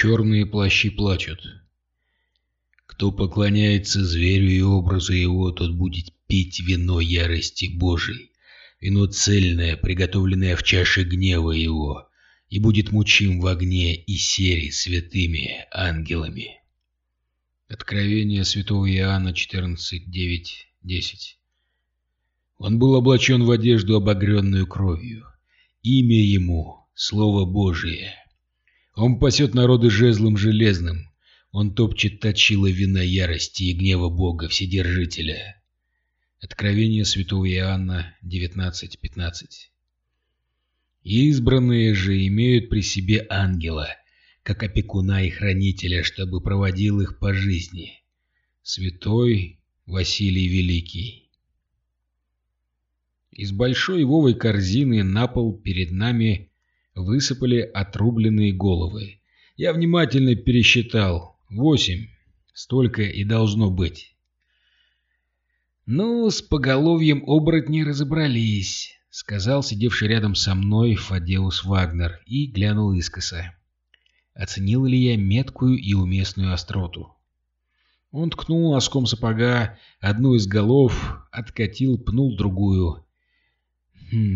Черные плащи плачут. Кто поклоняется зверю и образу его, тот будет пить вино ярости Божией, вино цельное, приготовленное в чаше гнева его, и будет мучим в огне и сере святыми ангелами. Откровение святого Иоанна 14.9.10 Он был облачен в одежду, обогренную кровью. Имя ему — Слово Божие. Он пасет народы жезлом железным. Он топчет точила вина ярости и гнева Бога, Вседержителя. Откровение святого Иоанна 19.15 Избранные же имеют при себе ангела, как опекуна и хранителя, чтобы проводил их по жизни. Святой Василий Великий Из большой вовой корзины на пол перед нами высыпали отрубленные головы. Я внимательно пересчитал. Восемь. Столько и должно быть. «Ну, с поголовьем оборотней разобрались», — сказал сидевший рядом со мной Фадеус Вагнер и глянул искоса. Оценил ли я меткую и уместную остроту? Он ткнул носком сапога одну из голов, откатил, пнул другую.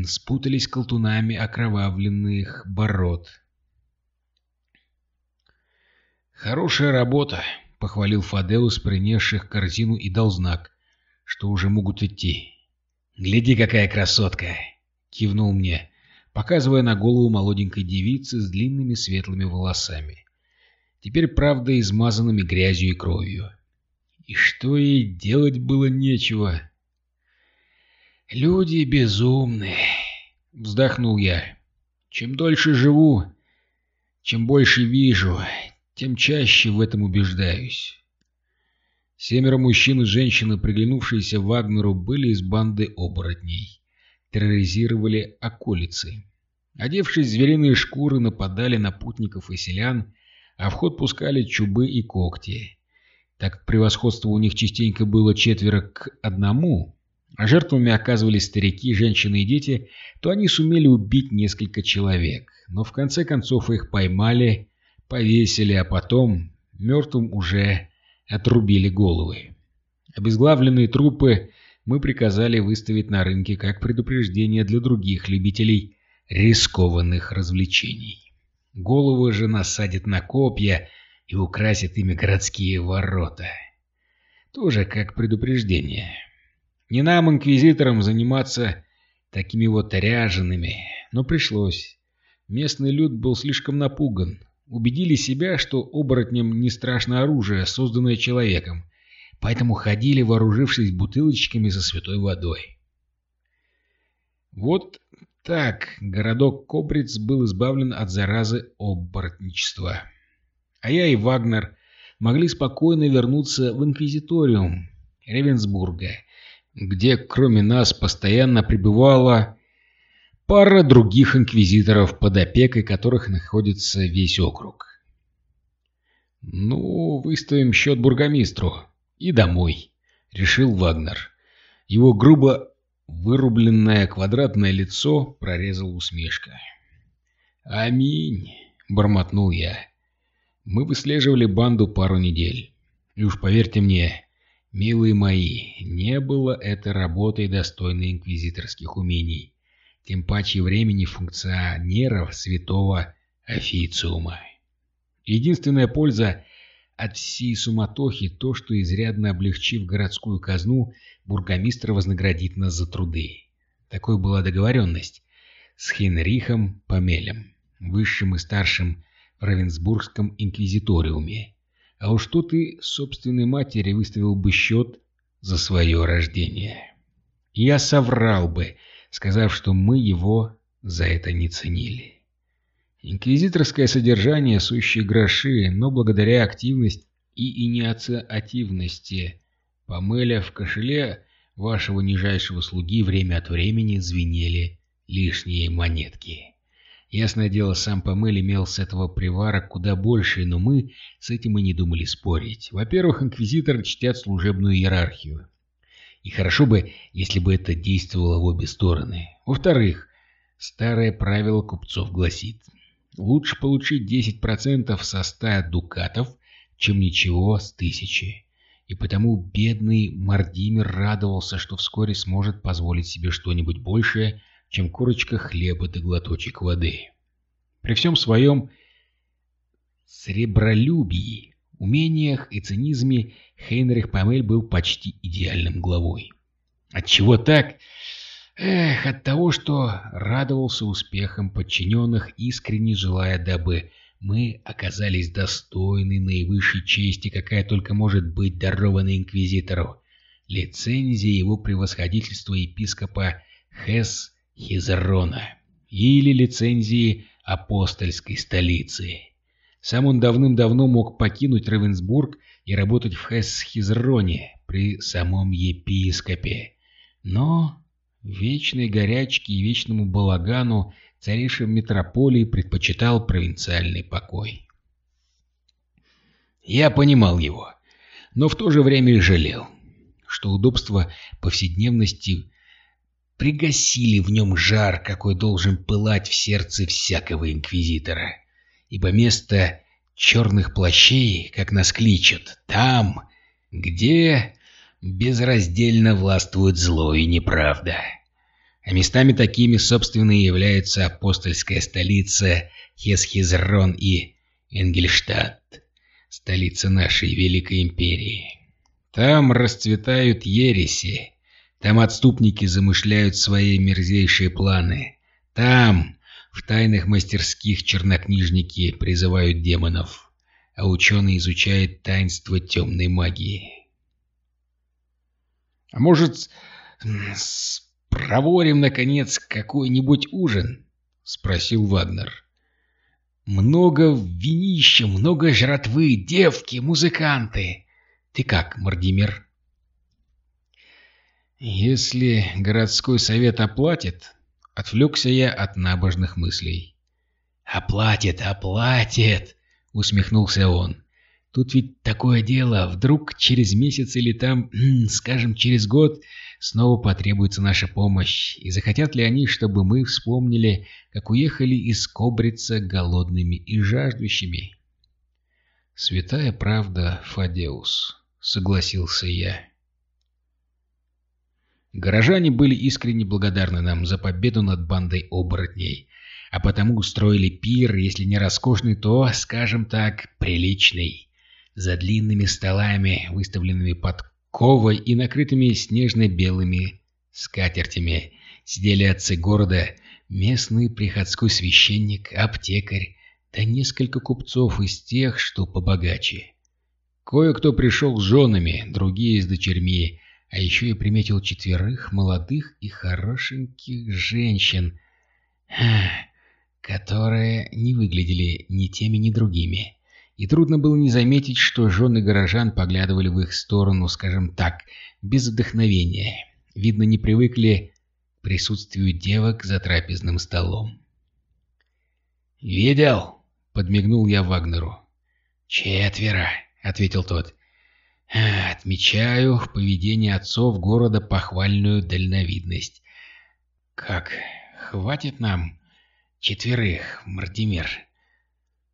Спутались колтунами окровавленных бород. «Хорошая работа», — похвалил Фадеус, принесших корзину, и дал знак, что уже могут идти. «Гляди, какая красотка!» — кивнул мне, показывая на голову молоденькой девицы с длинными светлыми волосами, теперь, правда, измазанными грязью и кровью. И что ей делать было нечего. «Люди безумны», — вздохнул я. «Чем дольше живу, чем больше вижу, тем чаще в этом убеждаюсь». Семеро мужчин и женщины, приглянувшиеся Вагнеру, были из банды оборотней. Терроризировали околицы. Одевшись в звериные шкуры, нападали на путников и селян, а в ход пускали чубы и когти. Так превосходство у них частенько было четверо к одному, а жертвами оказывались старики, женщины и дети, то они сумели убить несколько человек, но в конце концов их поймали, повесили, а потом мертвым уже отрубили головы. Обезглавленные трупы мы приказали выставить на рынке как предупреждение для других любителей рискованных развлечений. Головы же насадят на копья и украсят ими городские ворота. Тоже как предупреждение. Не нам, инквизиторам, заниматься такими вот ряжеными, но пришлось. Местный люд был слишком напуган. Убедили себя, что оборотням не страшно оружие, созданное человеком, поэтому ходили, вооружившись бутылочками со святой водой. Вот так городок Кобриц был избавлен от заразы оборотничества. А я и Вагнер могли спокойно вернуться в инквизиториум Ревенсбурга где кроме нас постоянно пребывала пара других инквизиторов, под опекой которых находится весь округ. «Ну, выставим счет бургомистру и домой», — решил Вагнер. Его грубо вырубленное квадратное лицо прорезал усмешка. «Аминь», — бормотнул я. Мы выслеживали банду пару недель. И уж поверьте мне, Милые мои, не было это работой достойной инквизиторских умений, тем паче времени функционеров святого официума. Единственная польза от всей суматохи то, что, изрядно облегчив городскую казну, бургомистр вознаградит нас за труды. Такой была договоренность с Хенрихом Памелем, высшим и старшим в Равенсбургском инквизиториуме, а уж тут и собственной матери выставил бы счет за свое рождение. Я соврал бы, сказав, что мы его за это не ценили. Инквизиторское содержание — сущие гроши, но благодаря активности и инициативности Памеля в кошеле вашего нижайшего слуги время от времени звенели лишние монетки. Ясное дело, сам Памель имел с этого привара куда больше, но мы с этим и не думали спорить. Во-первых, инквизиторы чтят служебную иерархию. И хорошо бы, если бы это действовало в обе стороны. Во-вторых, старое правило купцов гласит, Лучше получить 10% со 100 дукатов, чем ничего с тысячи. И потому бедный Мардимир радовался, что вскоре сможет позволить себе что-нибудь большее, чем курочка хлеба да глоточек воды. При всем своем сребролюбии, умениях и цинизме Хейнрих Памель был почти идеальным главой. Отчего так? Эх, от того, что радовался успехам подчиненных, искренне желая, дабы мы оказались достойны наивысшей чести, какая только может быть дарована инквизитору. Лицензия его превосходительства епископа Хес Хизерона или лицензии апостольской столицы. Сам он давным-давно мог покинуть Равенсбург и работать в Хесхизроне при самом епископе. Но вечной горячке и вечному балагану, царившим в метрополии, предпочитал провинциальный покой. Я понимал его, но в то же время и жалел, что удобства повседневности пригасили в нем жар, какой должен пылать в сердце всякого инквизитора. Ибо место черных плащей, как нас кличут, там, где безраздельно властвует зло и неправда. А местами такими, собственно, и являются апостольская столица Хесхизрон и Энгельштадт, столица нашей Великой Империи. Там расцветают ереси, там отступники замышляют свои мерзейшие планы. Там, в тайных мастерских, чернокнижники призывают демонов, а ученые изучают таинство темной магии. «А может, проворим, наконец, какой-нибудь ужин?» — спросил Вагнер. «Много винища, много жратвы, девки, музыканты. Ты как, Мардимир?» «Если городской совет оплатит...» — отвлекся я от набожных мыслей. «Оплатит, оплатит!» — усмехнулся он. «Тут ведь такое дело, вдруг через месяц или там, скажем, через год снова потребуется наша помощь, и захотят ли они, чтобы мы вспомнили, как уехали из Кобрица голодными и жаждущими?» «Святая правда, Фадеус», — согласился я. Горожане были искренне благодарны нам за победу над бандой оборотней, а потому устроили пир, если не роскошный, то, скажем так, приличный. За длинными столами, выставленными под ковой и накрытыми снежно-белыми скатертями, сидели отцы города, местный приходской священник, аптекарь, да несколько купцов из тех, что побогаче. Кое-кто пришел с женами, другие с дочерьми, а еще я приметил четверых молодых и хорошеньких женщин, которые не выглядели ни теми, ни другими. И трудно было не заметить, что жены горожан поглядывали в их сторону, скажем так, без вдохновения. Видно, не привыкли к присутствию девок за трапезным столом. «Видел?» — подмигнул я Вагнеру. «Четверо», — ответил тот. Отмечаю в поведении отцов города похвальную дальновидность. Как, хватит нам четверых, Мардимир?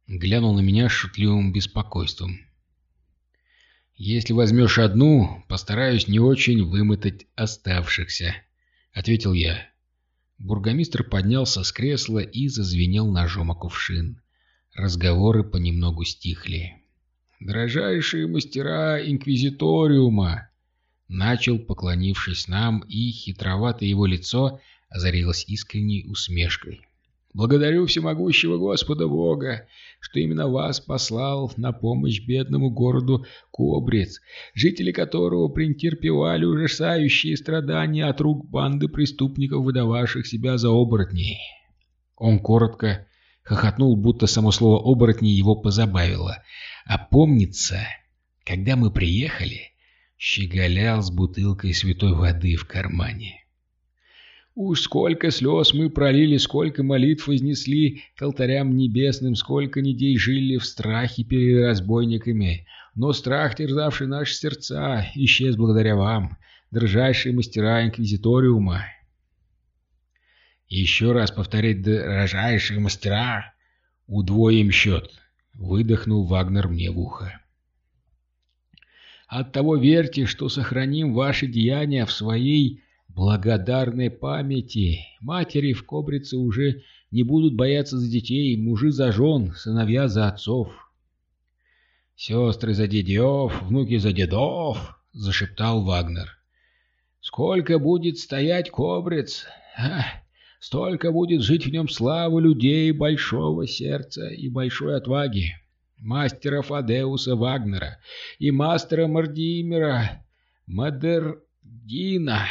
Глянул на меня шутливым беспокойством. «Если возьмешь одну, постараюсь не очень вымотать оставшихся», — ответил я. Бургомистр поднялся с кресла и зазвенел ножом о кувшин. Разговоры понемногу стихли дрожайшие мастера инквизиториума!» Начал, поклонившись нам, и хитроватое его лицо озарилось искренней усмешкой. «Благодарю всемогущего Господа Бога, что именно вас послал на помощь бедному городу Кобрец, жители которого претерпевали ужасающие страдания от рук банды преступников, выдававших себя за оборотней». Он коротко хохотнул, будто само слово «оборотни» его позабавило, а помнится, когда мы приехали, щеголял с бутылкой святой воды в кармане. Уж сколько слез мы пролили, сколько молитв вознесли к алтарям небесным, сколько недель жили в страхе перед разбойниками. Но страх, терзавший наши сердца, исчез благодаря вам, дрожайшие мастера инквизиториума. Еще раз повторить «дрожайшие мастера», Удвоим счет, выдохнул Вагнер мне в ухо. Оттого верьте, что сохраним ваши деяния в своей благодарной памяти. Матери в Кобрице уже не будут бояться за детей, мужи за жен, сыновья за отцов. «Сестры за дедев, внуки за дедов!» — зашептал Вагнер. «Сколько будет стоять Кобрец, а, столько будет жить в нем славы людей большого сердца и большой отваги, мастера Фадеуса Вагнера и мастера Мардимера Мадердина».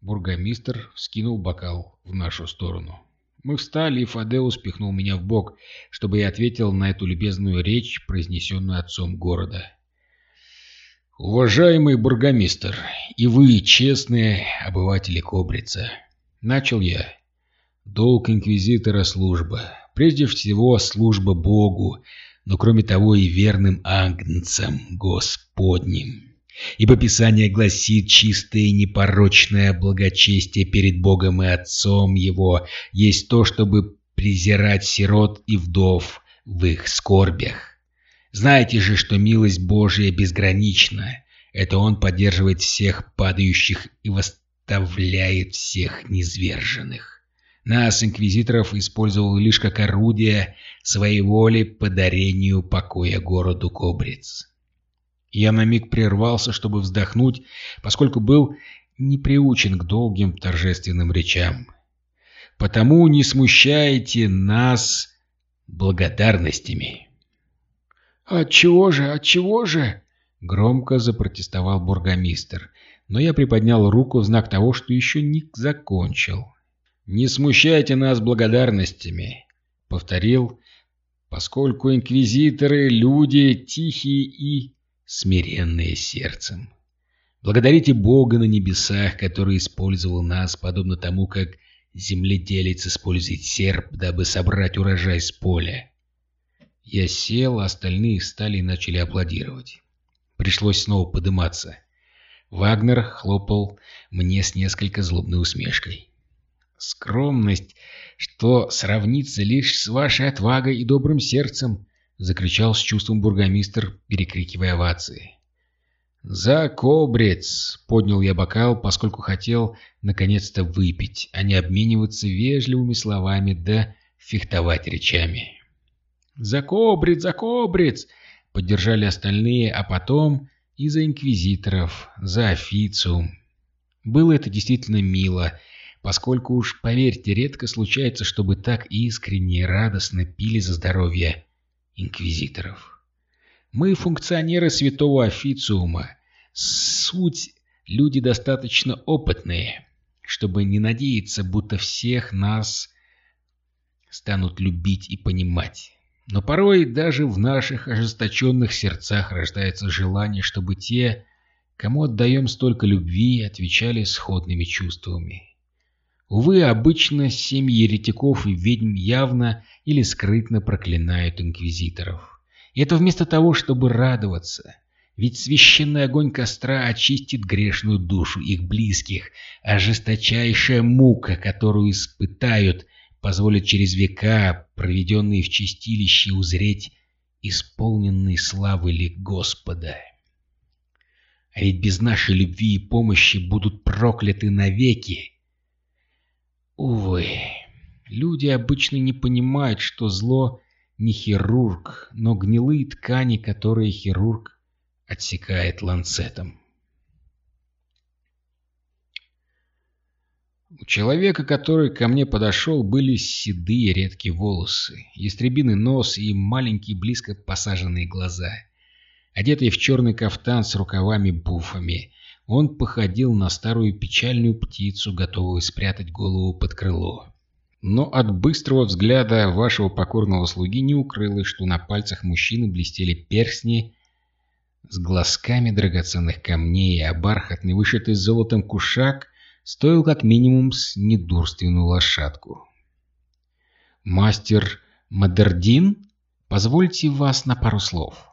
Бургомистр вскинул бокал в нашу сторону. Мы встали, и Фадеус пихнул меня в бок, чтобы я ответил на эту любезную речь, произнесенную отцом города. «Уважаемый бургомистр, и вы, честные обыватели Кобрица, начал я. Долг инквизитора — служба. Прежде всего, служба Богу, но кроме того и верным агнцам Господним». Ибо Писание гласит, чистое и непорочное благочестие перед Богом и Отцом Его есть то, чтобы презирать сирот и вдов в их скорбях. Знаете же, что милость Божия безгранична. Это Он поддерживает всех падающих и восставляет всех низверженных. Нас, инквизиторов, использовал лишь как орудие своей воли по дарению покоя городу Кобриц. Я на миг прервался, чтобы вздохнуть, поскольку был не приучен к долгим торжественным речам. Потому не смущайте нас благодарностями. «Отчего же, отчего же?» — громко запротестовал бургомистр, но я приподнял руку в знак того, что еще не закончил. «Не смущайте нас благодарностями», — повторил, поскольку инквизиторы — люди тихие и смиренные сердцем. Благодарите Бога на небесах, который использовал нас, подобно тому, как земледелец использует серп, дабы собрать урожай с поля. Я сел, а остальные встали и начали аплодировать. Пришлось снова подниматься. Вагнер хлопал мне с несколько злобной усмешкой. «Скромность, что сравнится лишь с вашей отвагой и добрым сердцем», — закричал с чувством бургомистр, перекрикивая овации. «За кобрец!» — поднял я бокал, поскольку хотел наконец-то выпить, а не обмениваться вежливыми словами да фехтовать речами. «За кобрец! За кобрец!» — поддержали остальные, а потом и за инквизиторов, за официум. Было это действительно мило, поскольку уж, поверьте, редко случается, чтобы так искренне и радостно пили за здоровье инквизиторов. Мы функционеры святого официума. Суть люди достаточно опытные, чтобы не надеяться, будто всех нас станут любить и понимать. Но порой даже в наших ожесточенных сердцах рождается желание, чтобы те, кому отдаем столько любви, отвечали сходными чувствами. Увы, обычно семьи еретиков и ведьм явно или скрытно проклинают инквизиторов. И это вместо того, чтобы радоваться. Ведь священный огонь костра очистит грешную душу их близких, а жесточайшая мука, которую испытают, позволит через века, проведенные в чистилище, узреть исполненный славы лик Господа. А ведь без нашей любви и помощи будут прокляты навеки Увы, люди обычно не понимают, что зло не хирург, но гнилые ткани, которые хирург отсекает ланцетом. У человека, который ко мне подошел, были седые редкие волосы, ястребиный нос и маленькие близко посаженные глаза. Одетый в черный кафтан с рукавами-буфами, он походил на старую печальную птицу, готовую спрятать голову под крыло. Но от быстрого взгляда вашего покорного слуги не укрылось, что на пальцах мужчины блестели перстни с глазками драгоценных камней, а бархатный, вышитый золотом кушак стоил как минимум с недурственную лошадку. «Мастер Мадердин, позвольте вас на пару слов».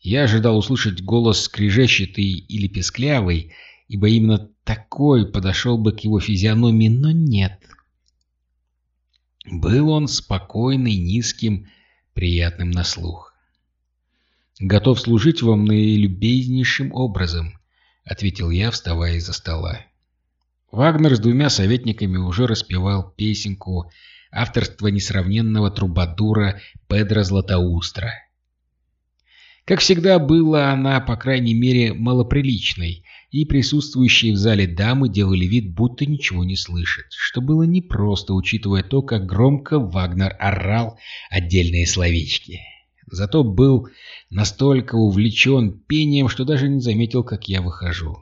Я ожидал услышать голос скрежещатый или песклявый, ибо именно такой подошел бы к его физиономии, но нет. Был он спокойный, низким, приятным на слух. «Готов служить вам наилюбезнейшим образом», — ответил я, вставая из-за стола. Вагнер с двумя советниками уже распевал песенку авторства несравненного трубадура Педро Златоустра. Как всегда, была она, по крайней мере, малоприличной, и присутствующие в зале дамы делали вид, будто ничего не слышат, что было непросто, учитывая то, как громко Вагнер орал отдельные словечки. Зато был настолько увлечен пением, что даже не заметил, как я выхожу.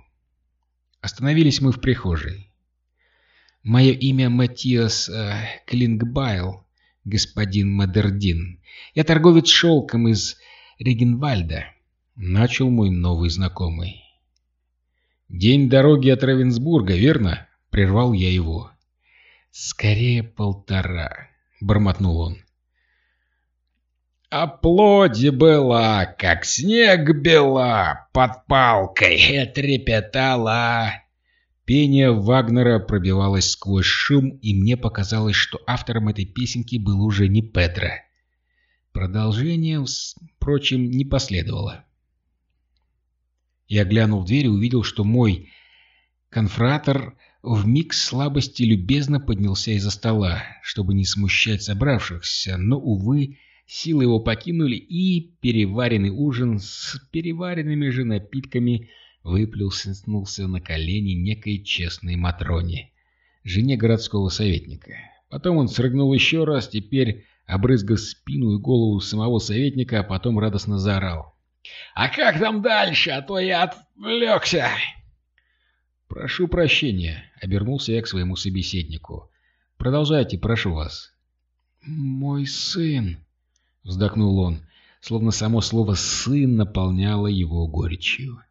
Остановились мы в прихожей. «Мое имя Матиас э, Клингбайл, господин Мадердин. Я торговец шелком из Регенвальда», — начал мой новый знакомый. «День дороги от Равенсбурга, верно?» — прервал я его. «Скорее полтора», — бормотнул он. А плоти была, как снег бела, под палкой трепетала. Пение Вагнера пробивалось сквозь шум, и мне показалось, что автором этой песенки был уже не Петро. Продолжение, впрочем, не последовало. Я глянул в дверь и увидел, что мой конфратор в миг слабости любезно поднялся из-за стола, чтобы не смущать собравшихся, но, увы, силы его покинули, и переваренный ужин с переваренными же напитками выплюснулся на колени некой честной Матроне, жене городского советника. Потом он срыгнул еще раз, теперь обрызгав спину и голову самого советника, а потом радостно заорал. «А как там дальше? А то я отвлекся!» «Прошу прощения», — обернулся я к своему собеседнику. «Продолжайте, прошу вас». «Мой сын», — вздохнул он, словно само слово «сын» наполняло его горечью.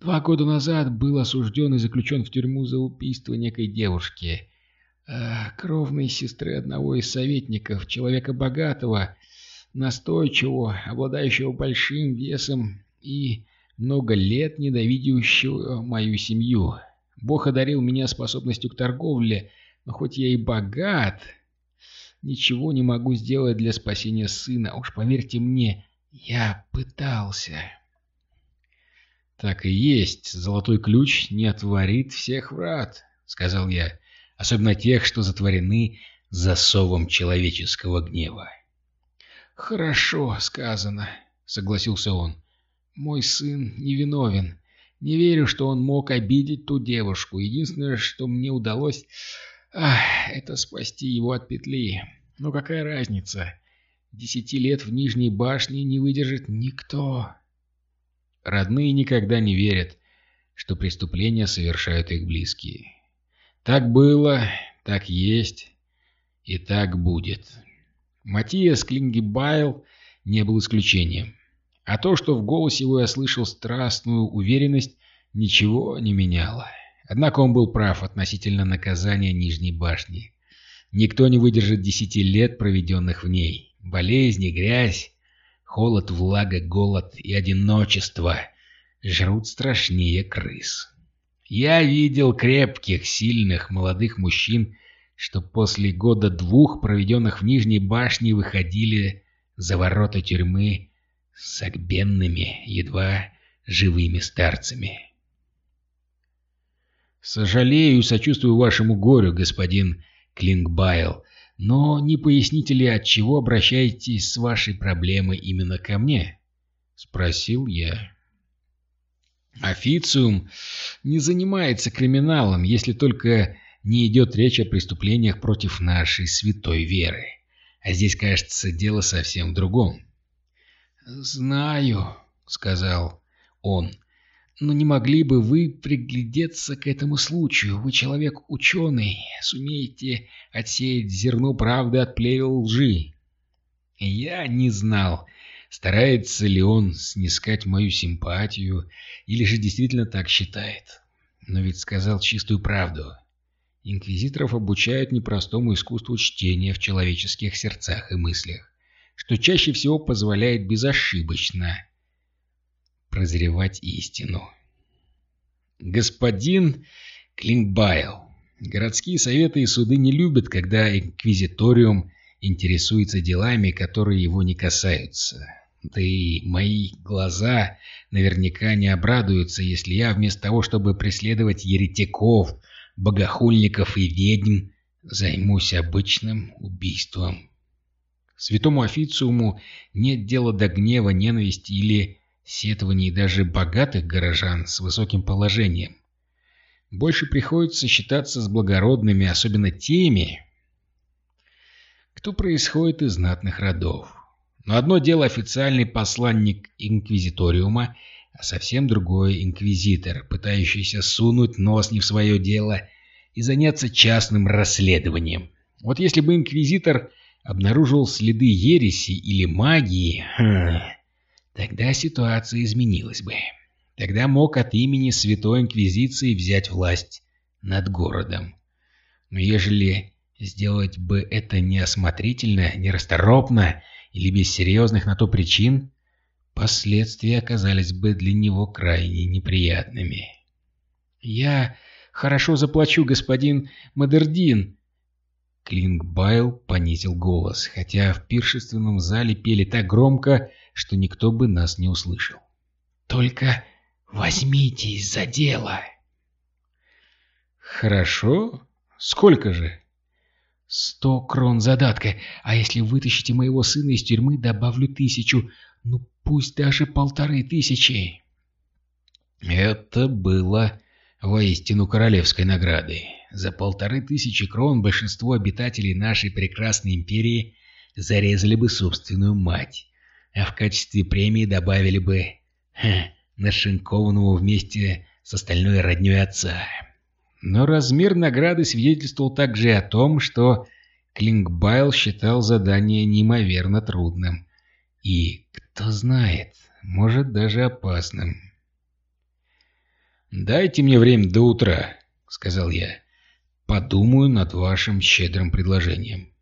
«Два года назад был осужден и заключен в тюрьму за убийство некой девушки, э, кровной сестры одного из советников, человека богатого, настойчивого, обладающего большим весом и много лет ненавидящего мою семью. Бог одарил меня способностью к торговле, но хоть я и богат, ничего не могу сделать для спасения сына. Уж поверьте мне, я пытался. Так и есть, золотой ключ не отворит всех врат, сказал я, особенно тех, что затворены засовом человеческого гнева. «Хорошо сказано», — согласился он. «Мой сын невиновен. Не верю, что он мог обидеть ту девушку. Единственное, что мне удалось, ах, это спасти его от петли. Но какая разница? Десяти лет в Нижней башне не выдержит никто». Родные никогда не верят, что преступления совершают их близкие. Так было, так есть и так будет. Матиас Клингебайл не был исключением. А то, что в голосе его я слышал страстную уверенность, ничего не меняло. Однако он был прав относительно наказания Нижней башни. Никто не выдержит десяти лет, проведенных в ней. Болезни, грязь, холод, влага, голод и одиночество жрут страшнее крыс. Я видел крепких, сильных, молодых мужчин, что после года двух, проведенных в Нижней башне, выходили за ворота тюрьмы с огбенными, едва живыми старцами. «Сожалею и сочувствую вашему горю, господин Клингбайл, но не поясните ли, от чего обращаетесь с вашей проблемой именно ко мне?» — спросил я. «Официум не занимается криминалом, если только не идет речь о преступлениях против нашей святой веры. А здесь, кажется, дело совсем в другом. «Знаю», — сказал он, — «но не могли бы вы приглядеться к этому случаю? Вы человек ученый, сумеете отсеять зерно правды от плевел лжи». Я не знал, старается ли он снискать мою симпатию, или же действительно так считает. Но ведь сказал чистую правду. Инквизиторов обучают непростому искусству чтения в человеческих сердцах и мыслях, что чаще всего позволяет безошибочно прозревать истину. Господин Клингбайл, городские советы и суды не любят, когда инквизиториум интересуется делами, которые его не касаются. Да и мои глаза наверняка не обрадуются, если я вместо того, чтобы преследовать еретиков, богохульников и ведьм, займусь обычным убийством. Святому официуму нет дела до гнева, ненависти или сетований даже богатых горожан с высоким положением. Больше приходится считаться с благородными, особенно теми, кто происходит из знатных родов. Но одно дело официальный посланник Инквизиториума, а совсем другое инквизитор, пытающийся сунуть нос не в свое дело и заняться частным расследованием. Вот если бы инквизитор обнаружил следы ереси или магии, хм, тогда ситуация изменилась бы. Тогда мог от имени Святой Инквизиции взять власть над городом. Но ежели сделать бы это неосмотрительно, нерасторопно или без серьезных на то причин, последствия оказались бы для него крайне неприятными. «Я хорошо заплачу, господин Мадердин!» Клингбайл понизил голос, хотя в пиршественном зале пели так громко, что никто бы нас не услышал. «Только возьмитесь за дело!» «Хорошо. Сколько же?» Сто крон задатка, а если вытащите моего сына из тюрьмы, добавлю тысячу, ну пусть даже полторы тысячи. Это было воистину королевской наградой. За полторы тысячи крон большинство обитателей нашей прекрасной империи зарезали бы собственную мать, а в качестве премии добавили бы ха, нашинкованного вместе с остальной родней отца. Но размер награды свидетельствовал также о том, что Клингбайл считал задание неимоверно трудным. И, кто знает, может даже опасным. «Дайте мне время до утра», — сказал я. «Подумаю над вашим щедрым предложением».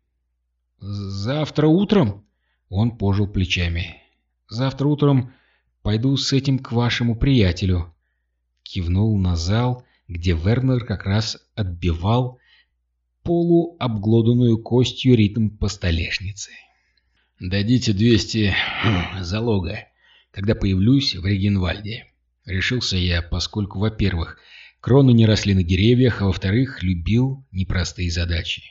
«Завтра утром?» — он пожал плечами. «Завтра утром пойду с этим к вашему приятелю». Кивнул на зал, где Вернер как раз отбивал полуобглоданную костью ритм по столешнице. «Дадите 200 хм, залога, когда появлюсь в Регенвальде», — решился я, поскольку, во-первых, кроны не росли на деревьях, а во-вторых, любил непростые задачи.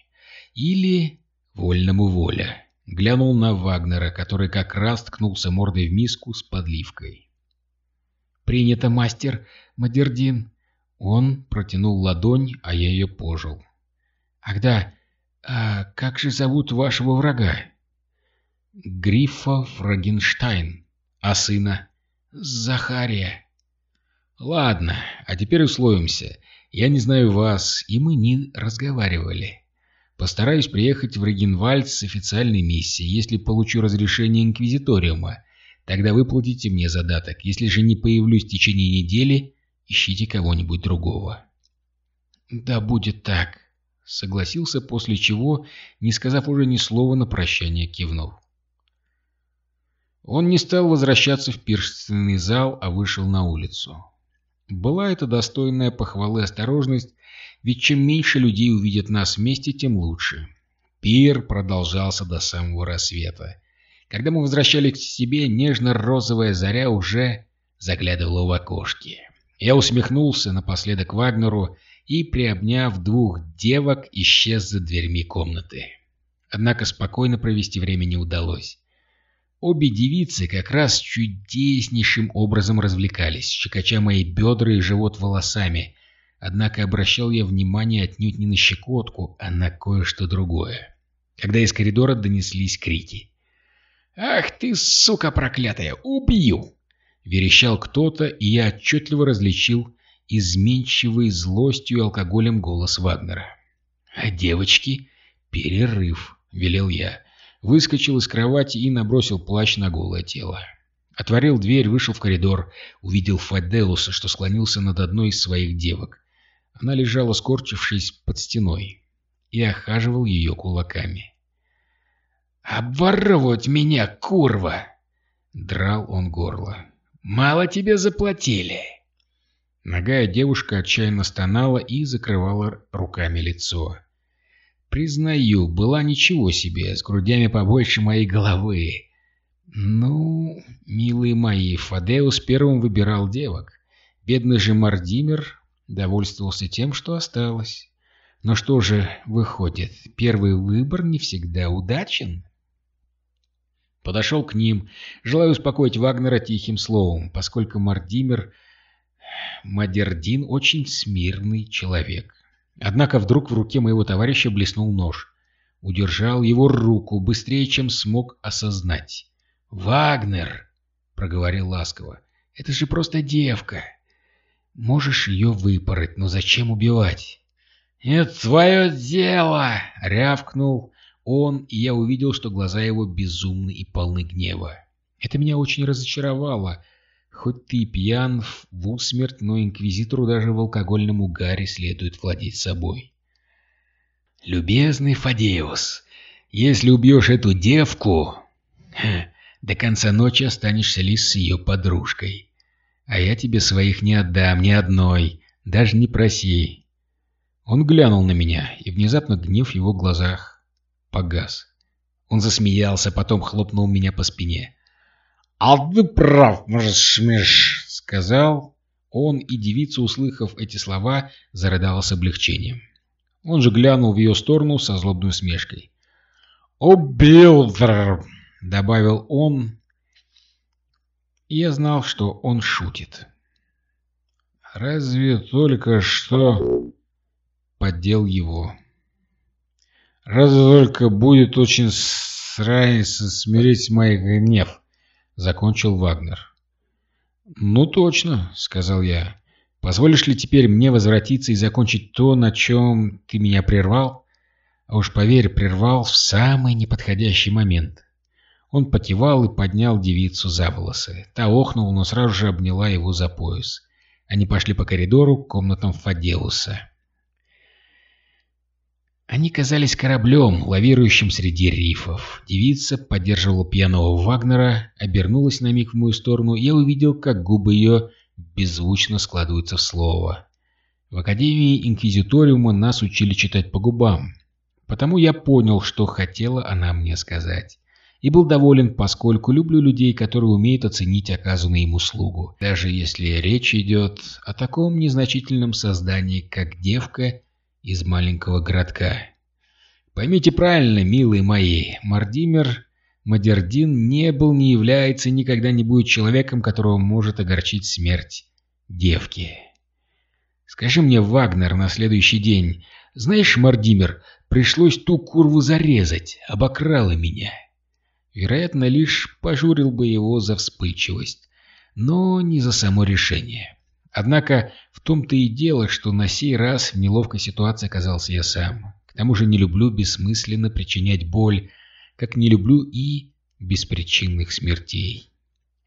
Или вольному воля. Глянул на Вагнера, который как раз ткнулся мордой в миску с подливкой. «Принято, мастер Мадердин», он протянул ладонь, а я ее пожил. «Ах а как же зовут вашего врага?» «Грифа Фрагенштайн. А сына?» «Захария». «Ладно, а теперь условимся. Я не знаю вас, и мы не разговаривали. Постараюсь приехать в Регенвальд с официальной миссией. Если получу разрешение Инквизиториума, тогда выплатите мне задаток. Если же не появлюсь в течение недели, Ищите кого-нибудь другого. Да будет так, согласился, после чего, не сказав уже ни слова на прощание, кивнул. Он не стал возвращаться в пиршественный зал, а вышел на улицу. Была это достойная похвалы осторожность, ведь чем меньше людей увидят нас вместе, тем лучше. Пир продолжался до самого рассвета. Когда мы возвращались к себе, нежно-розовая заря уже заглядывала в окошки. Я усмехнулся напоследок Вагнеру и, приобняв двух девок, исчез за дверьми комнаты. Однако спокойно провести время не удалось. Обе девицы как раз чудеснейшим образом развлекались, щекоча мои бедра и живот волосами, однако обращал я внимание отнюдь не на щекотку, а на кое-что другое. Когда из коридора донеслись крики. «Ах ты, сука проклятая! Убью!» Верещал кто-то, и я отчетливо различил изменчивый злостью и алкоголем голос Вагнера. «А девочки? Перерыв!» — велел я. Выскочил из кровати и набросил плащ на голое тело. Отворил дверь, вышел в коридор, увидел Фаделуса, что склонился над одной из своих девок. Она лежала, скорчившись под стеной, и охаживал ее кулаками. «Обворовывать меня, курва!» Драл он горло. Мало тебе заплатили. Ногая девушка отчаянно стонала и закрывала руками лицо. Признаю, была ничего себе, с грудями побольше моей головы. Ну, милые мои, Фадеус первым выбирал девок. Бедный же Мардимер довольствовался тем, что осталось. Но что же выходит, первый выбор не всегда удачен? Подошел к ним, желая успокоить Вагнера тихим словом, поскольку Мардимер Мадердин очень смирный человек. Однако вдруг в руке моего товарища блеснул нож. Удержал его руку быстрее, чем смог осознать. «Вагнер!» — проговорил ласково. «Это же просто девка. Можешь ее выпороть, но зачем убивать?» «Это твое дело!» — рявкнул он, и я увидел, что глаза его безумны и полны гнева. Это меня очень разочаровало. Хоть ты пьян в усмерть, но инквизитору даже в алкогольном угаре следует владеть собой. «Любезный Фадеус, если убьешь эту девку, до конца ночи останешься лишь с ее подружкой. А я тебе своих не отдам, ни одной, даже не проси». Он глянул на меня, и внезапно гнев в его глазах погас. Он засмеялся, потом хлопнул меня по спине. «А ты прав, Мршмиш», — сказал он, и девица, услыхав эти слова, зарыдала с облегчением. Он же глянул в ее сторону со злобной усмешкой. «Убил!» — добавил он, и я знал, что он шутит. «Разве только что...» — поддел его. Разве только будет очень стараться смирить мой гнев, — закончил Вагнер. — Ну точно, — сказал я. — Позволишь ли теперь мне возвратиться и закончить то, на чем ты меня прервал? А уж поверь, прервал в самый неподходящий момент. Он покивал и поднял девицу за волосы. Та охнула, но сразу же обняла его за пояс. Они пошли по коридору к комнатам Фадеуса. Они казались кораблем, лавирующим среди рифов. Девица поддерживала пьяного Вагнера, обернулась на миг в мою сторону, и я увидел, как губы ее беззвучно складываются в слово. В Академии Инквизиториума нас учили читать по губам. Потому я понял, что хотела она мне сказать. И был доволен, поскольку люблю людей, которые умеют оценить оказанную им услугу, даже если речь идет о таком незначительном создании, как девка из маленького городка. Поймите правильно, милые мои, Мардимер Мадердин не был, не является, никогда не будет человеком, которого может огорчить смерть девки. Скажи мне, Вагнер, на следующий день, знаешь, Мардимер, пришлось ту курву зарезать, обокрала меня. Вероятно, лишь пожурил бы его за вспыльчивость, но не за само решение. Однако в том-то и дело, что на сей раз в неловкой ситуации оказался я сам. К тому же не люблю бессмысленно причинять боль, как не люблю и беспричинных смертей.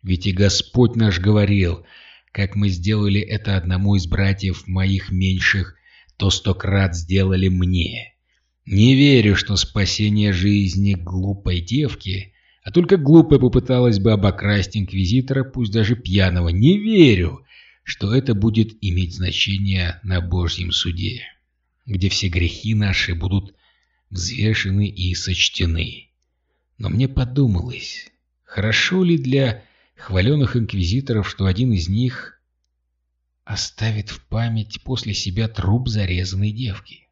Ведь и Господь наш говорил, как мы сделали это одному из братьев моих меньших, то сто крат сделали мне. Не верю, что спасение жизни глупой девки, а только глупая попыталась бы обокрасть инквизитора, пусть даже пьяного. Не верю, что это будет иметь значение на Божьем суде, где все грехи наши будут взвешены и сочтены. Но мне подумалось, хорошо ли для хваленных инквизиторов, что один из них оставит в память после себя труп зарезанной девки.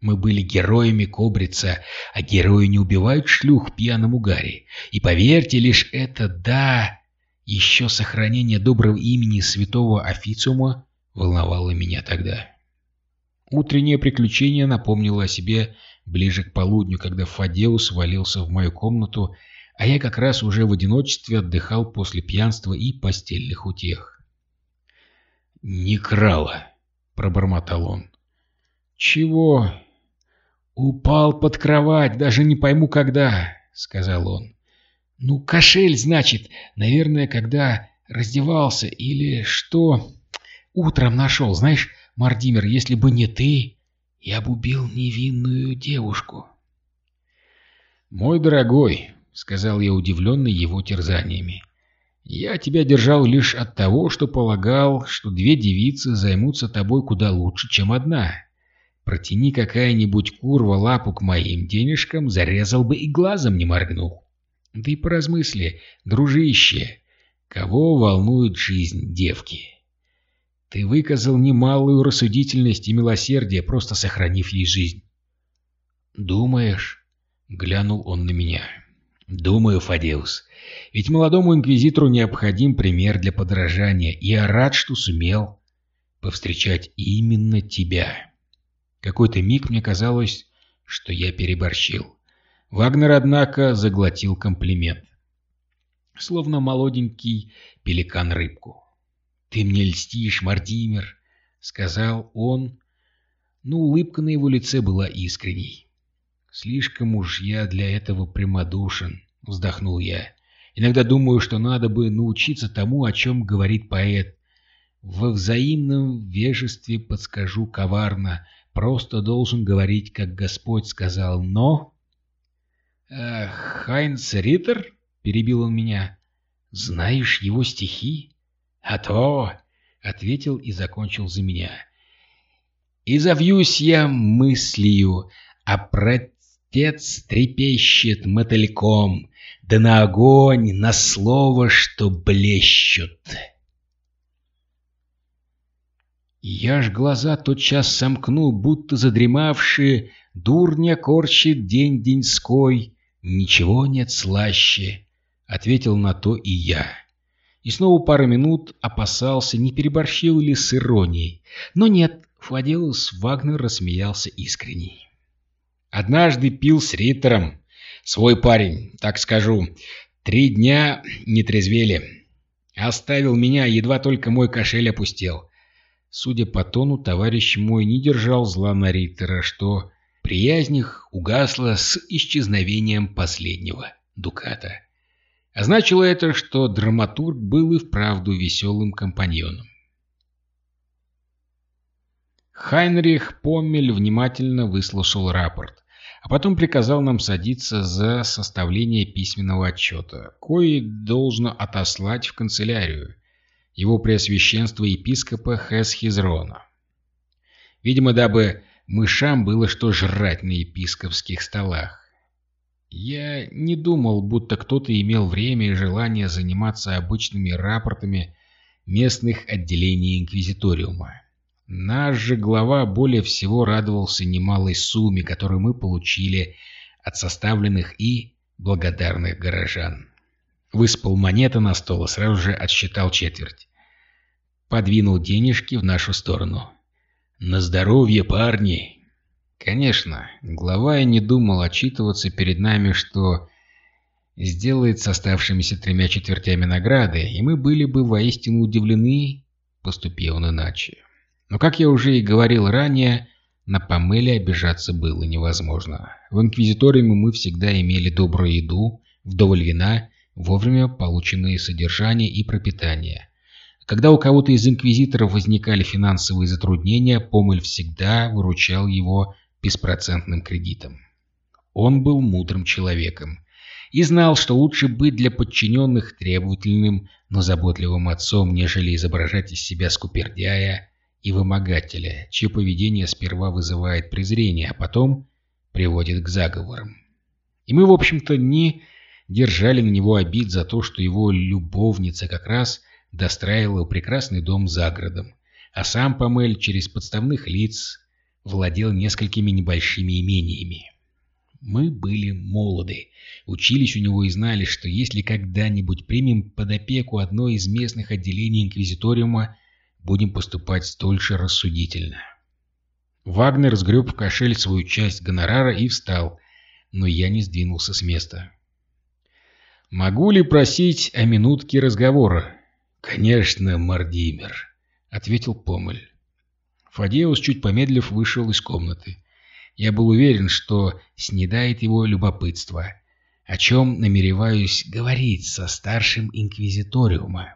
Мы были героями Кобрица, а герои не убивают шлюх пьяному Гарри. И поверьте, лишь это «да» Еще сохранение доброго имени святого официума волновало меня тогда. Утреннее приключение напомнило о себе ближе к полудню, когда Фадеус валился в мою комнату, а я как раз уже в одиночестве отдыхал после пьянства и постельных утех. «Не крала», — пробормотал он. «Чего?» «Упал под кровать, даже не пойму когда», — сказал он. Ну, кошель, значит, наверное, когда раздевался или что. Утром нашел, знаешь, Мардимер, если бы не ты, я бы убил невинную девушку. Мой дорогой, — сказал я, удивленный его терзаниями, — я тебя держал лишь от того, что полагал, что две девицы займутся тобой куда лучше, чем одна. Протяни какая-нибудь курва лапу к моим денежкам, зарезал бы и глазом не моргнул. Да и поразмысли, дружище, кого волнует жизнь девки? Ты выказал немалую рассудительность и милосердие, просто сохранив ей жизнь. «Думаешь?» — глянул он на меня. «Думаю, Фадеус. Ведь молодому инквизитору необходим пример для подражания, и я рад, что сумел повстречать именно тебя». Какой-то миг мне казалось, что я переборщил. Вагнер, однако, заглотил комплимент. Словно молоденький пеликан рыбку. «Ты мне льстишь, Мартимер», — сказал он, но улыбка на его лице была искренней. «Слишком уж я для этого прямодушен», — вздохнул я. «Иногда думаю, что надо бы научиться тому, о чем говорит поэт. Во взаимном вежестве подскажу коварно, просто должен говорить, как Господь сказал, но...» «Э, «Хайнц Риттер?» — перебил он меня. «Знаешь его стихи?» «А то!» — ответил и закончил за меня. «И завьюсь я мыслью, а протец трепещет мотыльком, да на огонь, на слово, что блещут». Я ж глаза тотчас сомкнул, будто задремавшие, Дурня корчит день деньской, ничего нет слаще, — ответил на то и я. И снова пару минут опасался, не переборщил ли с иронией. Но нет, Фладеус Вагнер рассмеялся искренней. Однажды пил с Риттером. Свой парень, так скажу. Три дня не трезвели. Оставил меня, едва только мой кошель опустел. Судя по тону, товарищ мой не держал зла на Риттера, что приязнь их угасла с исчезновением последнего дуката. А значило это, что драматург был и вправду веселым компаньоном. Хайнрих Поммель внимательно выслушал рапорт, а потом приказал нам садиться за составление письменного отчета, кое должно отослать в канцелярию его преосвященства епископа Хесхизрона. Видимо, дабы мышам было что жрать на епископских столах. Я не думал, будто кто-то имел время и желание заниматься обычными рапортами местных отделений Инквизиториума. Наш же глава более всего радовался немалой сумме, которую мы получили от составленных и благодарных горожан. Выспал монеты на стол и сразу же отсчитал четверть. Подвинул денежки в нашу сторону. «На здоровье, парни!» Конечно, глава и не думал отчитываться перед нами, что сделает с оставшимися тремя четвертями награды, и мы были бы воистину удивлены, поступи он иначе. Но, как я уже и говорил ранее, на Памеле обижаться было невозможно. В Инквизиториуме мы всегда имели добрую еду, вдоволь вина, вовремя полученные содержание и пропитание. Когда у кого-то из инквизиторов возникали финансовые затруднения, Помель всегда выручал его беспроцентным кредитом. Он был мудрым человеком и знал, что лучше быть для подчиненных требовательным, но заботливым отцом, нежели изображать из себя скупердяя и вымогателя, чье поведение сперва вызывает презрение, а потом приводит к заговорам. И мы, в общем-то, не держали на него обид за то, что его любовница как раз достраивала прекрасный дом за городом, а сам Памель через подставных лиц владел несколькими небольшими имениями. Мы были молоды, учились у него и знали, что если когда-нибудь примем под опеку одно из местных отделений Инквизиториума, будем поступать столь же рассудительно. Вагнер сгреб в кошель свою часть гонорара и встал, но я не сдвинулся с места. «Могу ли просить о минутке разговора?» «Конечно, Мардимер», — ответил Помель. Фадеус, чуть помедлив, вышел из комнаты. Я был уверен, что снедает его любопытство, о чем намереваюсь говорить со старшим инквизиториума.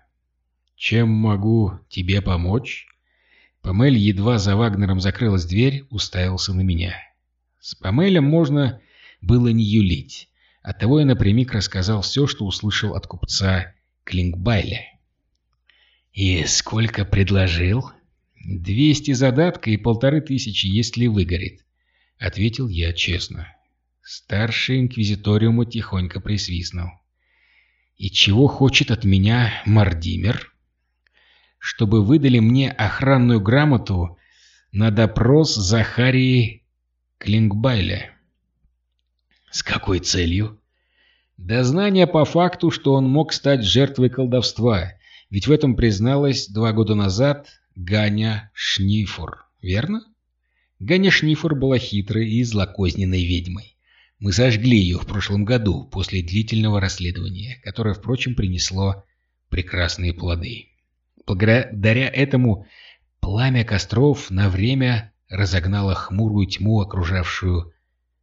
«Чем могу тебе помочь?» Памель едва за Вагнером закрылась дверь, уставился на меня. С Памелем можно было не юлить. Оттого я напрямик рассказал все, что услышал от купца Клингбайля. «И сколько предложил?» «Двести задатка и полторы тысячи, если выгорит», — ответил я честно. Старший инквизиториума тихонько присвистнул. «И чего хочет от меня Мардимер?» «Чтобы выдали мне охранную грамоту на допрос Захарии Клингбайля». «С какой целью?» «Дознание по факту, что он мог стать жертвой колдовства, ведь в этом призналась два года назад Ганя Шнифор, верно?» Ганя Шнифор была хитрой и злокозненной ведьмой. Мы сожгли ее в прошлом году, после длительного расследования, которое, впрочем, принесло прекрасные плоды. Благодаря этому пламя костров на время разогнало хмурую тьму, окружавшую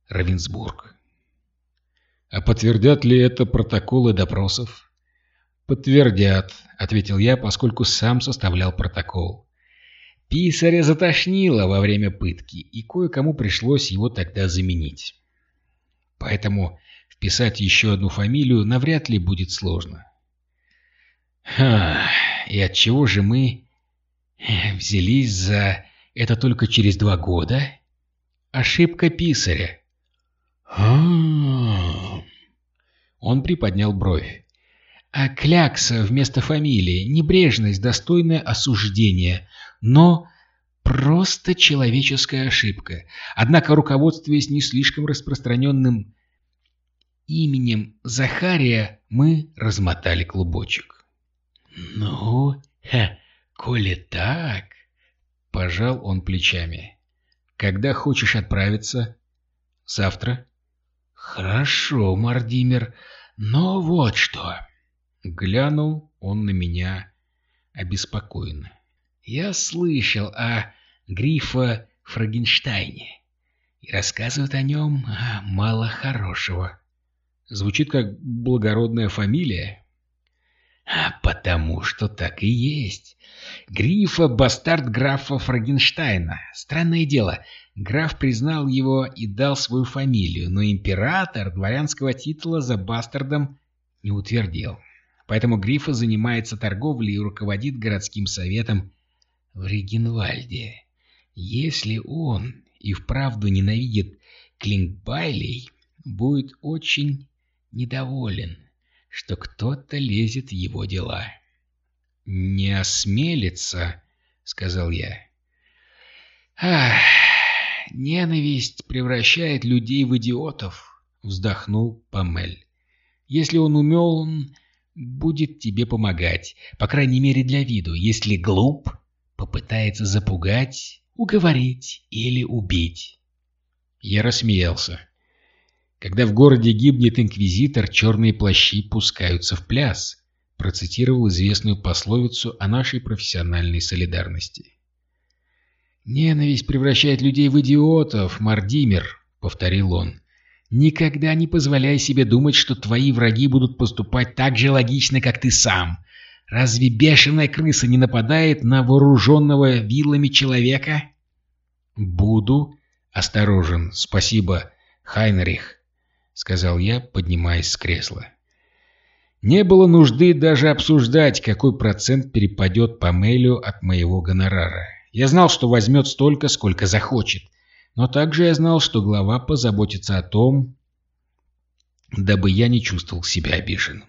Равенсбург. «А подтвердят ли это протоколы допросов?» «Подтвердят», — ответил я, поскольку сам составлял протокол. Писаря затошнило во время пытки, и кое-кому пришлось его тогда заменить. Поэтому вписать еще одну фамилию навряд ли будет сложно. Ха, и от чего же мы взялись за это только через два года? Ошибка писаря. А, Он приподнял бровь. А клякса вместо фамилии, небрежность, достойное осуждения, но Просто человеческая ошибка. Однако, руководствуясь не слишком распространенным именем Захария, мы размотали клубочек. «Ну, ха, коли так...» — пожал он плечами. «Когда хочешь отправиться?» «Завтра?» «Хорошо, Мардимер, но вот что...» Глянул он на меня обеспокоенно. «Я слышал о Грифа Фрагенштайне. И рассказывают о нем а, мало хорошего. Звучит как благородная фамилия. А потому что так и есть. Грифа — бастард графа Фрагенштайна. Странное дело, граф признал его и дал свою фамилию, но император дворянского титула за бастардом не утвердил. Поэтому Грифа занимается торговлей и руководит городским советом в Регенвальде. Если он и вправду ненавидит Клингбайлей, будет очень недоволен, что кто-то лезет в его дела. «Не осмелится», — сказал я. «Ах, ненависть превращает людей в идиотов», — вздохнул Памель. «Если он умен, будет тебе помогать, по крайней мере для виду. Если глуп, попытается запугать уговорить или убить. Я рассмеялся. Когда в городе гибнет инквизитор, черные плащи пускаются в пляс, процитировал известную пословицу о нашей профессиональной солидарности. «Ненависть превращает людей в идиотов, Мардимер», — повторил он. «Никогда не позволяй себе думать, что твои враги будут поступать так же логично, как ты сам. Разве бешеная крыса не нападает на вооруженного вилами человека? Буду осторожен, спасибо, Хайнрих, сказал я, поднимаясь с кресла. Не было нужды даже обсуждать, какой процент перепадет Памелю от моего гонорара. Я знал, что возьмет столько, сколько захочет. Но также я знал, что глава позаботится о том, дабы я не чувствовал себя обиженным.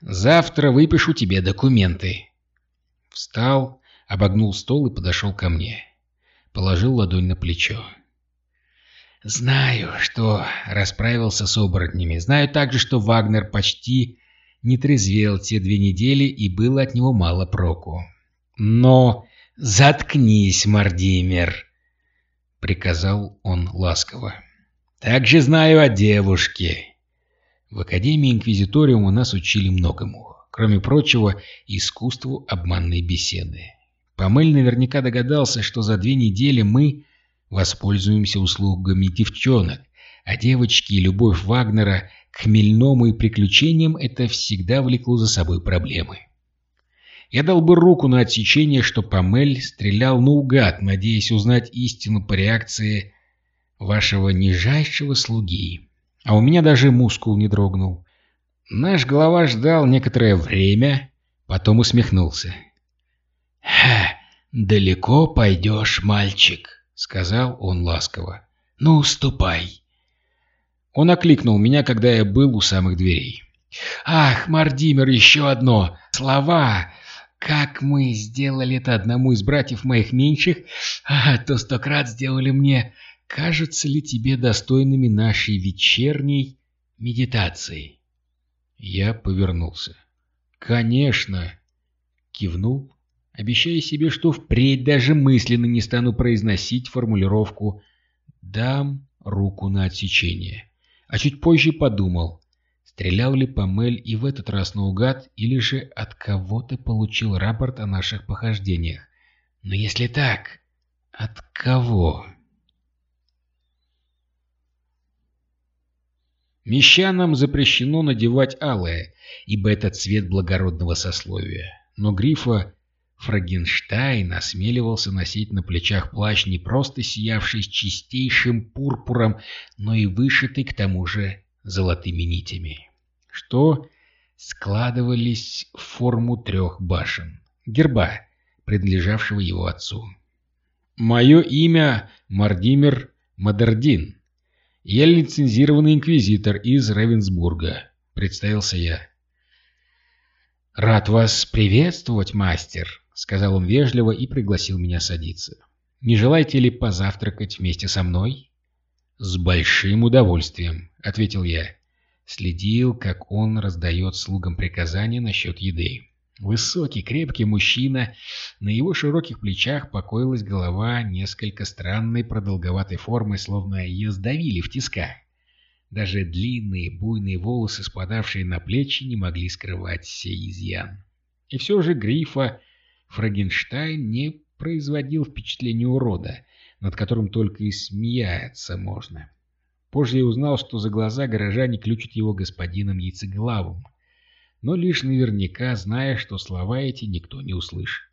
Завтра выпишу тебе документы. Встал, обогнул стол и подошел ко мне. Положил ладонь на плечо. Знаю, что расправился с оборотнями. Знаю также, что Вагнер почти не трезвел те две недели и было от него мало проку. Но заткнись, Мардимер, приказал он ласково. Также знаю о девушке. В Академии Инквизиториума нас учили многому, кроме прочего, искусству обманной беседы. Помель наверняка догадался, что за две недели мы воспользуемся услугами девчонок, а девочки и любовь Вагнера к хмельному и приключениям это всегда влекло за собой проблемы. Я дал бы руку на отсечение, что Памель стрелял наугад, надеясь узнать истину по реакции вашего нижайшего слуги. А у меня даже мускул не дрогнул. Наш глава ждал некоторое время, потом усмехнулся. «Ха, «Далеко пойдешь, мальчик», — сказал он ласково. «Ну, ступай». Он окликнул меня, когда я был у самых дверей. «Ах, Мардимер, еще одно! Слова! Как мы сделали это одному из братьев моих меньших, а то сто крат сделали мне. Кажется ли тебе достойными нашей вечерней медитации?» Я повернулся. «Конечно!» Кивнул, обещая себе, что впредь даже мысленно не стану произносить формулировку «дам руку на отсечение». А чуть позже подумал, стрелял ли Памель и в этот раз наугад, или же от кого-то получил рапорт о наших похождениях. Но если так, от кого? Мещанам запрещено надевать алое, ибо это цвет благородного сословия. Но Грифа Фрагенштайн осмеливался носить на плечах плащ не просто сиявший чистейшим пурпуром, но и вышитый к тому же золотыми нитями, что складывались в форму трех башен, герба, принадлежавшего его отцу. «Мое имя Мардимир Мадердин. Я лицензированный инквизитор из Ревенсбурга», — представился я. «Рад вас приветствовать, мастер», — сказал он вежливо и пригласил меня садиться. «Не желаете ли позавтракать вместе со мной?» «С большим удовольствием», — ответил я. Следил, как он раздает слугам приказания насчет еды. Высокий, крепкий мужчина, на его широких плечах покоилась голова несколько странной продолговатой формы, словно ее сдавили в тисках. Даже длинные буйные волосы, спадавшие на плечи, не могли скрывать сей изъян. И все же Грифа Фрагенштайн не производил впечатления урода, над которым только и смеяться можно. Позже я узнал, что за глаза горожане ключат его господином Яйцеглавым, но лишь наверняка зная, что слова эти никто не услышит.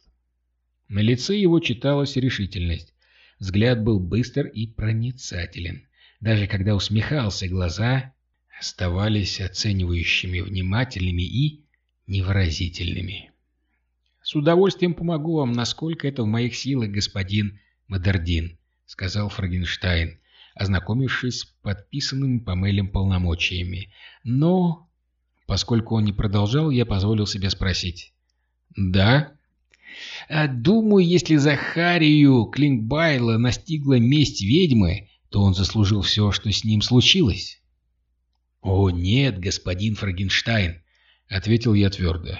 На лице его читалась решительность, взгляд был быстр и проницателен. Даже когда усмехался, глаза оставались оценивающими, внимательными и невыразительными. «С удовольствием помогу вам, насколько это в моих силах, господин Мадердин», — сказал Фрагенштайн, ознакомившись с подписанными Памелем полномочиями. «Но...» Поскольку он не продолжал, я позволил себе спросить. «Да?» «А «Думаю, если Захарию Клингбайла настигла месть ведьмы, то он заслужил все, что с ним случилось». «О, нет, господин Фрагенштайн», — ответил я твердо.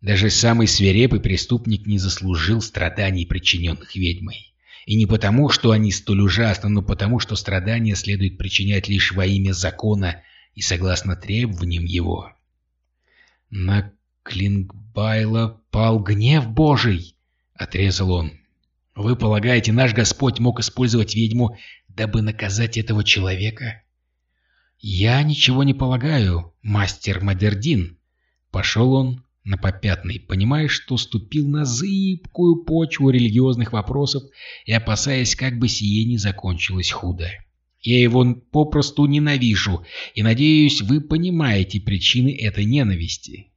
Даже самый свирепый преступник не заслужил страданий, причиненных ведьмой. И не потому, что они столь ужасны, но потому, что страдания следует причинять лишь во имя закона и согласно требованиям его. «На Клингбайла пал гнев Божий!» — отрезал он. «Вы полагаете, наш Господь мог использовать ведьму, дабы наказать этого человека?» «Я ничего не полагаю, мастер Мадердин!» Пошел он на попятный, понимая, что ступил на зыбкую почву религиозных вопросов и опасаясь, как бы сие не закончилось худо. Я его попросту ненавижу, и, надеюсь, вы понимаете причины этой ненависти.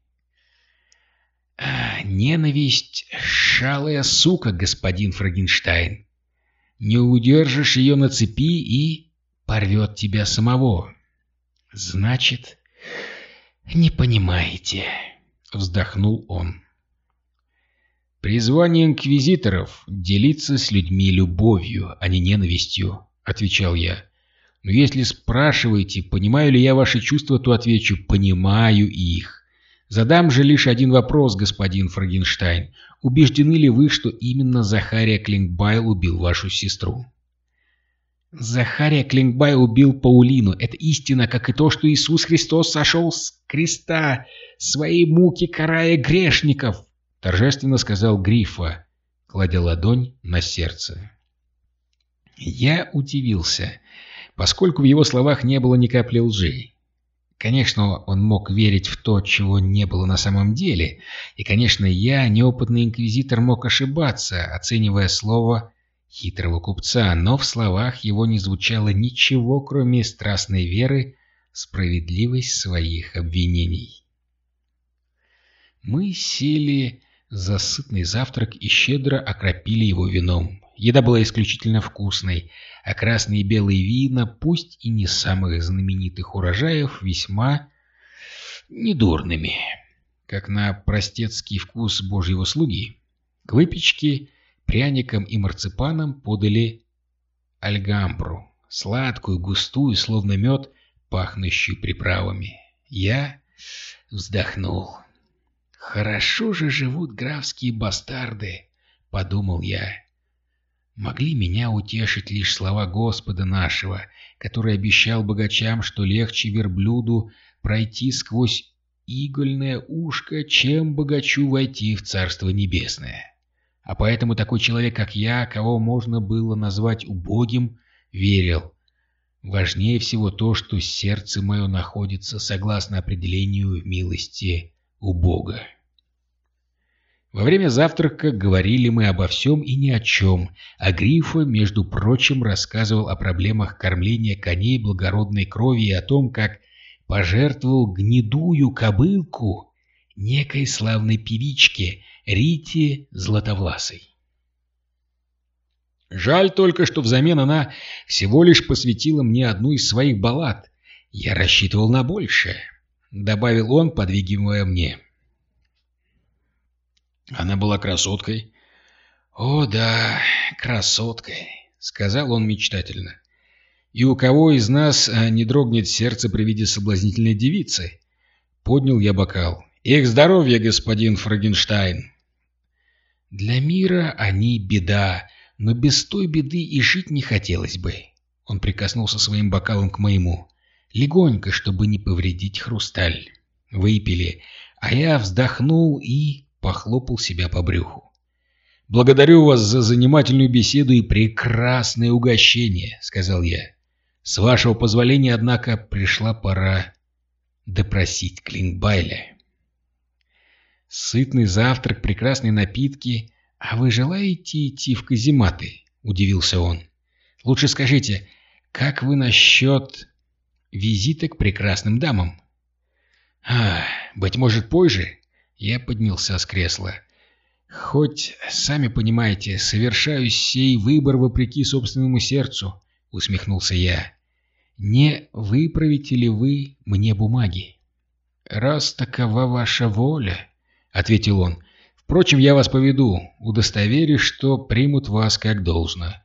Ненависть — шалая сука, господин Фрагенштайн. Не удержишь ее на цепи и порвет тебя самого. Значит, не понимаете». — вздохнул он. «Призвание инквизиторов — делиться с людьми любовью, а не ненавистью», — отвечал я. «Но если спрашиваете, понимаю ли я ваши чувства, то отвечу «понимаю их». Задам же лишь один вопрос, господин Фрагенштайн. Убеждены ли вы, что именно Захария Клингбайл убил вашу сестру?» Захария Клингбай убил Паулину. Это истина, как и то, что Иисус Христос сошел с креста, своей муки карая грешников, — торжественно сказал Грифа, кладя ладонь на сердце. Я удивился, поскольку в его словах не было ни капли лжи. Конечно, он мог верить в то, чего не было на самом деле, и, конечно, я, неопытный инквизитор, мог ошибаться, оценивая слово хитрого купца, но в словах его не звучало ничего, кроме страстной веры в справедливость своих обвинений. Мы сели за сытный завтрак и щедро окропили его вином. Еда была исключительно вкусной, а красные и белые вина, пусть и не самых знаменитых урожаев, весьма недурными. Как на простецкий вкус божьего слуги, к выпечке, пряникам и марципанам подали альгамбру, сладкую, густую, словно мед, пахнущую приправами. Я вздохнул. «Хорошо же живут графские бастарды», — подумал я. Могли меня утешить лишь слова Господа нашего, который обещал богачам, что легче верблюду пройти сквозь игольное ушко, чем богачу войти в Царство Небесное. А поэтому такой человек, как я, кого можно было назвать убогим, верил. Важнее всего то, что сердце мое находится согласно определению милости у Бога. Во время завтрака говорили мы обо всем и ни о чем, а Грифа, между прочим, рассказывал о проблемах кормления коней благородной крови и о том, как пожертвовал гнедую кобылку некой славной певичке Рите Златовласой. Жаль только, что взамен она всего лишь посвятила мне одну из своих баллад. Я рассчитывал на большее, — добавил он, подвигивая мне. Она была красоткой. «О, да, красоткой», — сказал он мечтательно. «И у кого из нас а, не дрогнет сердце при виде соблазнительной девицы?» Поднял я бокал. «Их здоровье, господин Фрагенштайн!» «Для мира они беда, но без той беды и жить не хотелось бы». Он прикоснулся своим бокалом к моему. Легонько, чтобы не повредить хрусталь. Выпили, а я вздохнул и похлопал себя по брюху. «Благодарю вас за занимательную беседу и прекрасное угощение», — сказал я. «С вашего позволения, однако, пришла пора допросить Клинкбайля». «Сытный завтрак, прекрасные напитки. А вы желаете идти в казематы?» — удивился он. «Лучше скажите, как вы насчет визита к прекрасным дамам?» «А, быть может, позже?» Я поднялся с кресла. «Хоть, сами понимаете, совершаю сей выбор вопреки собственному сердцу», — усмехнулся я. «Не выправите ли вы мне бумаги?» «Раз такова ваша воля», — ответил он. «Впрочем, я вас поведу, удостоверюсь, что примут вас как должно».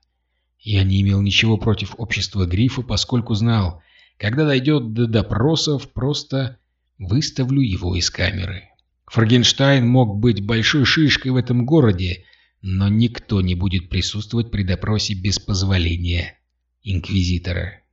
Я не имел ничего против общества Грифа, поскольку знал, когда дойдет до допросов, просто выставлю его из камеры. Фрагенштайн мог быть большой шишкой в этом городе, но никто не будет присутствовать при допросе без позволения инквизитора.